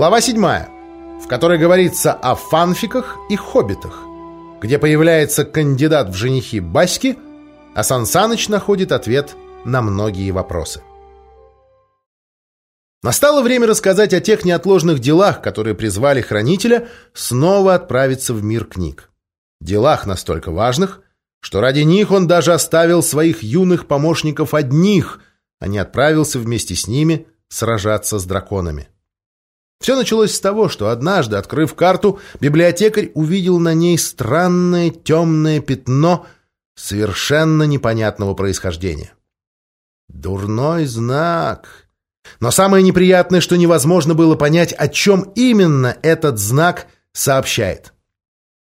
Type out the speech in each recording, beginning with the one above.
Глава 7, в которой говорится о фанфиках и хоббитах, где появляется кандидат в женихи Баськи, а Сансаныч находит ответ на многие вопросы. Настало время рассказать о тех неотложных делах, которые призвали хранителя снова отправиться в мир книг. Делах настолько важных, что ради них он даже оставил своих юных помощников одних, а не отправился вместе с ними сражаться с драконами. Все началось с того, что однажды, открыв карту, библиотекарь увидел на ней странное темное пятно совершенно непонятного происхождения. Дурной знак. Но самое неприятное, что невозможно было понять, о чем именно этот знак сообщает.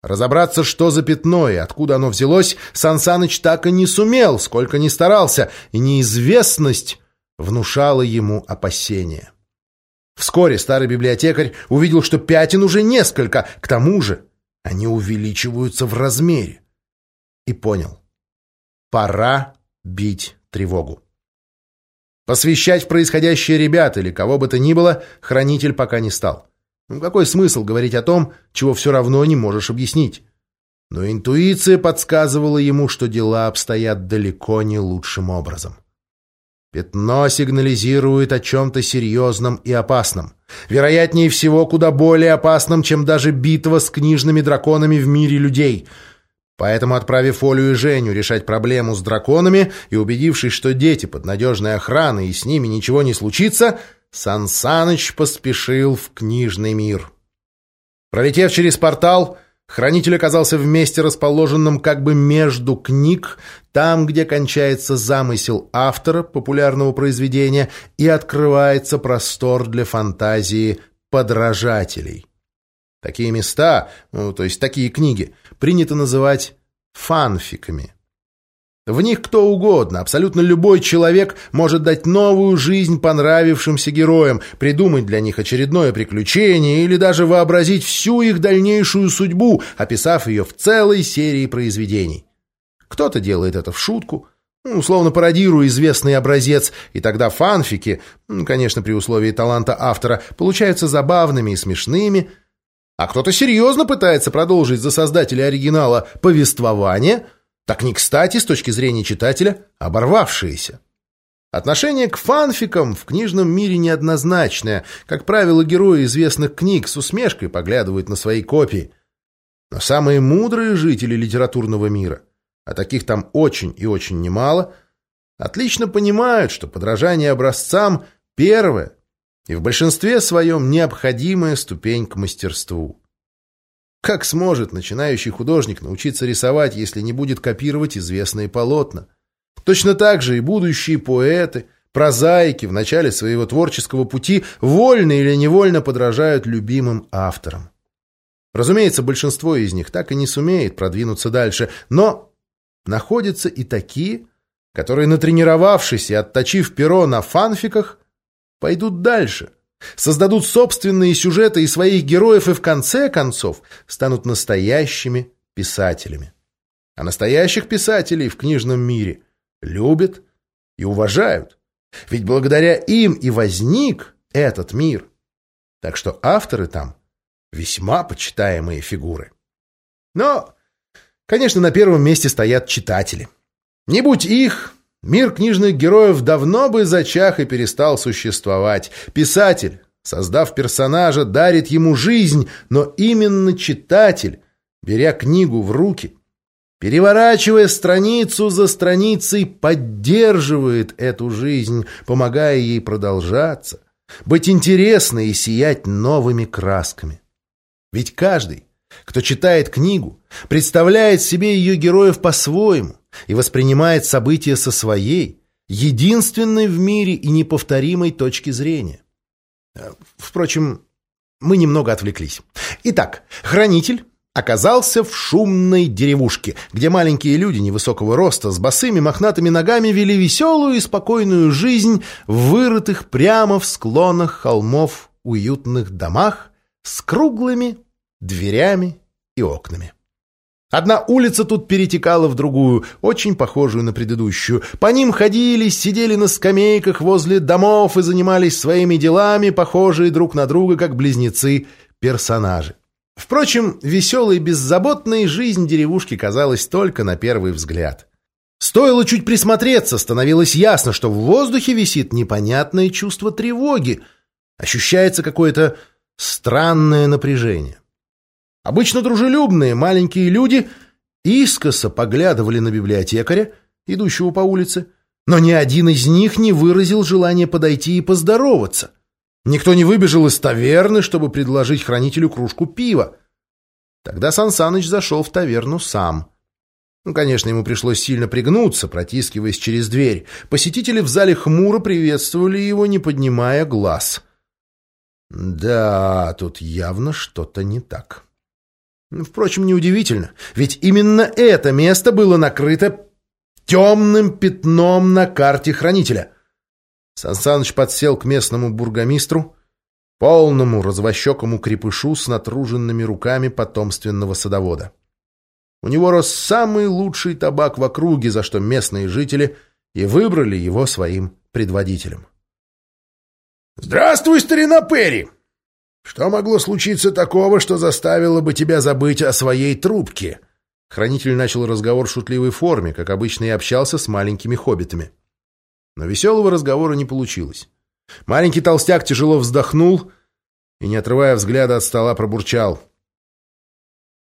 Разобраться, что за пятно и откуда оно взялось, Сансаныч так и не сумел, сколько ни старался, и неизвестность внушала ему опасения. Вскоре старый библиотекарь увидел, что пятен уже несколько, к тому же они увеличиваются в размере. И понял. Пора бить тревогу. Посвящать происходящее ребят или кого бы то ни было хранитель пока не стал. Ну, какой смысл говорить о том, чего все равно не можешь объяснить? Но интуиция подсказывала ему, что дела обстоят далеко не лучшим образом. Пятно сигнализирует о чем-то серьезном и опасном. Вероятнее всего, куда более опасном, чем даже битва с книжными драконами в мире людей. Поэтому, отправив Олю и Женю решать проблему с драконами и убедившись, что дети под надежной охраной и с ними ничего не случится, Сан Саныч поспешил в книжный мир. Пролетев через портал, Хранитель оказался в месте, расположенном как бы между книг, там, где кончается замысел автора популярного произведения и открывается простор для фантазии подражателей. Такие места, ну, то есть такие книги, принято называть фанфиками. В них кто угодно, абсолютно любой человек может дать новую жизнь понравившимся героям, придумать для них очередное приключение или даже вообразить всю их дальнейшую судьбу, описав ее в целой серии произведений. Кто-то делает это в шутку, ну, условно пародируя известный образец, и тогда фанфики, конечно, при условии таланта автора, получаются забавными и смешными, а кто-то серьезно пытается продолжить за создателя оригинала повествование – так не кстати, с точки зрения читателя, оборвавшиеся. Отношение к фанфикам в книжном мире неоднозначное. Как правило, герои известных книг с усмешкой поглядывают на свои копии. Но самые мудрые жители литературного мира, а таких там очень и очень немало, отлично понимают, что подражание образцам – первое и в большинстве своем необходимая ступень к мастерству. Как сможет начинающий художник научиться рисовать, если не будет копировать известные полотна? Точно так же и будущие поэты, прозаики в начале своего творческого пути вольно или невольно подражают любимым авторам. Разумеется, большинство из них так и не сумеет продвинуться дальше, но находятся и такие, которые, натренировавшись и отточив перо на фанфиках, пойдут дальше, создадут собственные сюжеты и своих героев и в конце концов станут настоящими писателями. А настоящих писателей в книжном мире любят и уважают. Ведь благодаря им и возник этот мир. Так что авторы там весьма почитаемые фигуры. Но, конечно, на первом месте стоят читатели. Не будь их, Мир книжных героев давно бы зачах и перестал существовать. Писатель, создав персонажа, дарит ему жизнь, но именно читатель, беря книгу в руки, переворачивая страницу за страницей, поддерживает эту жизнь, помогая ей продолжаться, быть интересной и сиять новыми красками. Ведь каждый, кто читает книгу, представляет себе ее героев по-своему, и воспринимает события со своей, единственной в мире и неповторимой точки зрения. Э, впрочем, мы немного отвлеклись. Итак, хранитель оказался в шумной деревушке, где маленькие люди невысокого роста с босыми мохнатыми ногами вели веселую и спокойную жизнь в вырытых прямо в склонах холмов уютных домах с круглыми дверями и окнами. Одна улица тут перетекала в другую, очень похожую на предыдущую. По ним ходили, сидели на скамейках возле домов и занимались своими делами, похожие друг на друга, как близнецы-персонажи. Впрочем, веселой и беззаботной жизнь деревушки казалась только на первый взгляд. Стоило чуть присмотреться, становилось ясно, что в воздухе висит непонятное чувство тревоги. Ощущается какое-то странное напряжение. Обычно дружелюбные маленькие люди искоса поглядывали на библиотекаря, идущего по улице, но ни один из них не выразил желания подойти и поздороваться. Никто не выбежал из таверны, чтобы предложить хранителю кружку пива. Тогда Сансаныч зашел в таверну сам. Ну, конечно, ему пришлось сильно пригнуться, протискиваясь через дверь. Посетители в зале хмуро приветствовали его, не поднимая глаз. Да, тут явно что-то не так. Впрочем, неудивительно, ведь именно это место было накрыто темным пятном на карте хранителя — Сансаныч подсел к местному бургомистру, полному развощекому крепышу с натруженными руками потомственного садовода. У него рос самый лучший табак в округе, за что местные жители и выбрали его своим предводителем. «Здравствуй, старина Перри! Что могло случиться такого, что заставило бы тебя забыть о своей трубке?» Хранитель начал разговор в шутливой форме, как обычно и общался с маленькими хоббитами. Но веселого разговора не получилось. Маленький толстяк тяжело вздохнул и, не отрывая взгляда от стола, пробурчал.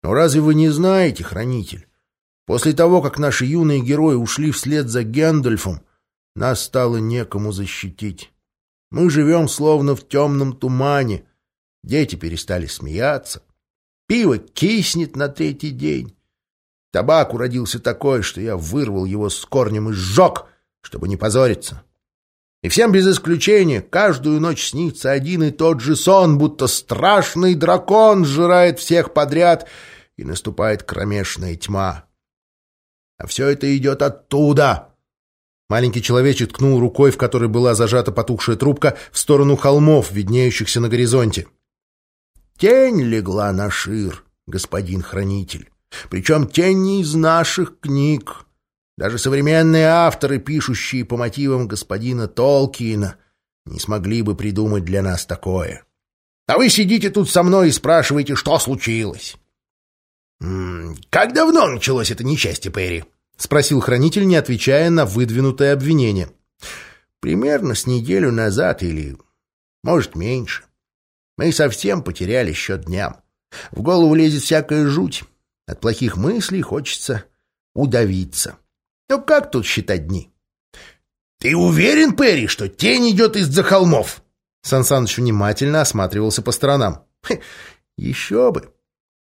«Но разве вы не знаете, хранитель, после того, как наши юные герои ушли вслед за Гэндальфом, нас стало некому защитить. Мы живем словно в темном тумане. Дети перестали смеяться. Пиво киснет на третий день. Табак уродился такой, что я вырвал его с корнем и сжег, чтобы не позориться. И всем без исключения каждую ночь снится один и тот же сон, будто страшный дракон сжирает всех подряд, и наступает кромешная тьма. А все это идет оттуда. Маленький человечек ткнул рукой, в которой была зажата потухшая трубка, в сторону холмов, виднеющихся на горизонте. Тень легла на шир, господин хранитель. Причем тень не из наших книг. Даже современные авторы, пишущие по мотивам господина Толкиена, не смогли бы придумать для нас такое. А вы сидите тут со мной и спрашиваете, что случилось. «Как давно началось это несчастье, Перри?» — спросил хранитель, не отвечая на выдвинутое обвинение. «Примерно с неделю назад или, может, меньше. Мы совсем потеряли счет дням. В голову лезет всякая жуть. От плохих мыслей хочется удавиться. Ну как тут считать дни? Ты уверен, Перри, что тень идет из-за холмов? Сансаныч внимательно осматривался по сторонам. Еще бы.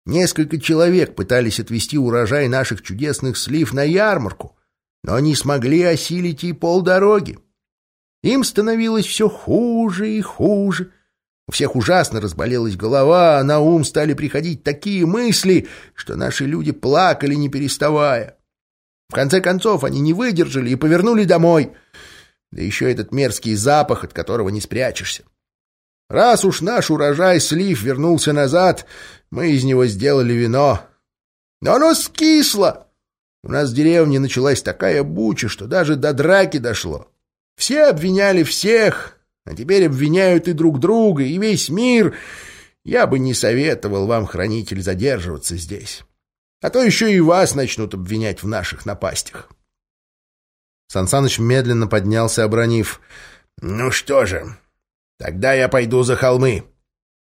Несколько человек пытались отвезти урожай наших чудесных слив на ярмарку, но не смогли осилить и полдороги. Им становилось все хуже и хуже. У всех ужасно разболелась голова, а на ум стали приходить такие мысли, что наши люди плакали, не переставая. В конце концов, они не выдержали и повернули домой. Да еще этот мерзкий запах, от которого не спрячешься. Раз уж наш урожай слив вернулся назад, мы из него сделали вино. Но оно скисло. У нас в деревне началась такая буча, что даже до драки дошло. Все обвиняли всех, а теперь обвиняют и друг друга, и весь мир. Я бы не советовал вам, хранитель, задерживаться здесь. А то еще и вас начнут обвинять в наших напастях. Сансаныч медленно поднялся, обронив. «Ну что же, тогда я пойду за холмы.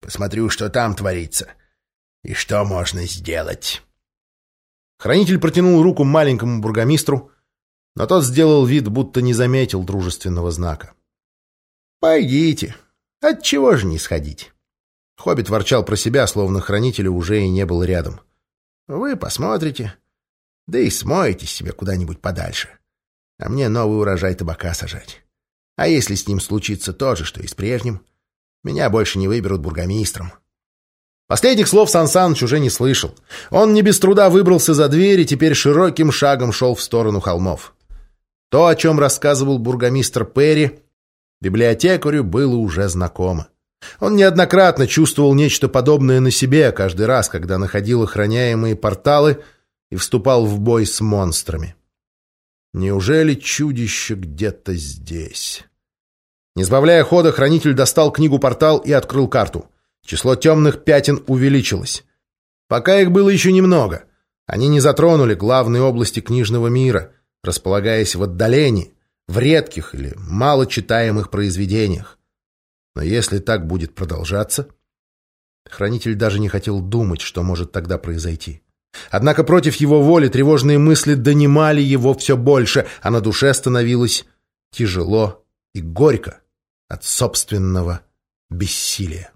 Посмотрю, что там творится и что можно сделать». Хранитель протянул руку маленькому бургомистру, но тот сделал вид, будто не заметил дружественного знака. «Пойдите. Отчего же не сходить?» Хоббит ворчал про себя, словно хранителя уже и не был рядом. — вы посмотрите, да и смоете себе куда-нибудь подальше. А мне новый урожай табака сажать. А если с ним случится то же, что и с прежним, меня больше не выберут бургомистром. Последних слов Сан Саныч уже не слышал. Он не без труда выбрался за дверь и теперь широким шагом шел в сторону холмов. То, о чем рассказывал бургомистр Перри, библиотекарю было уже знакомо. Он неоднократно чувствовал нечто подобное на себе каждый раз, когда находил охраняемые порталы и вступал в бой с монстрами. Неужели чудище где-то здесь? Не сбавляя хода, хранитель достал книгу-портал и открыл карту. Число темных пятен увеличилось. Пока их было еще немного. Они не затронули главные области книжного мира, располагаясь в отдалении, в редких или малочитаемых произведениях. Но если так будет продолжаться... Хранитель даже не хотел думать, что может тогда произойти. Однако против его воли тревожные мысли донимали его все больше, а на душе становилось тяжело и горько от собственного бессилия.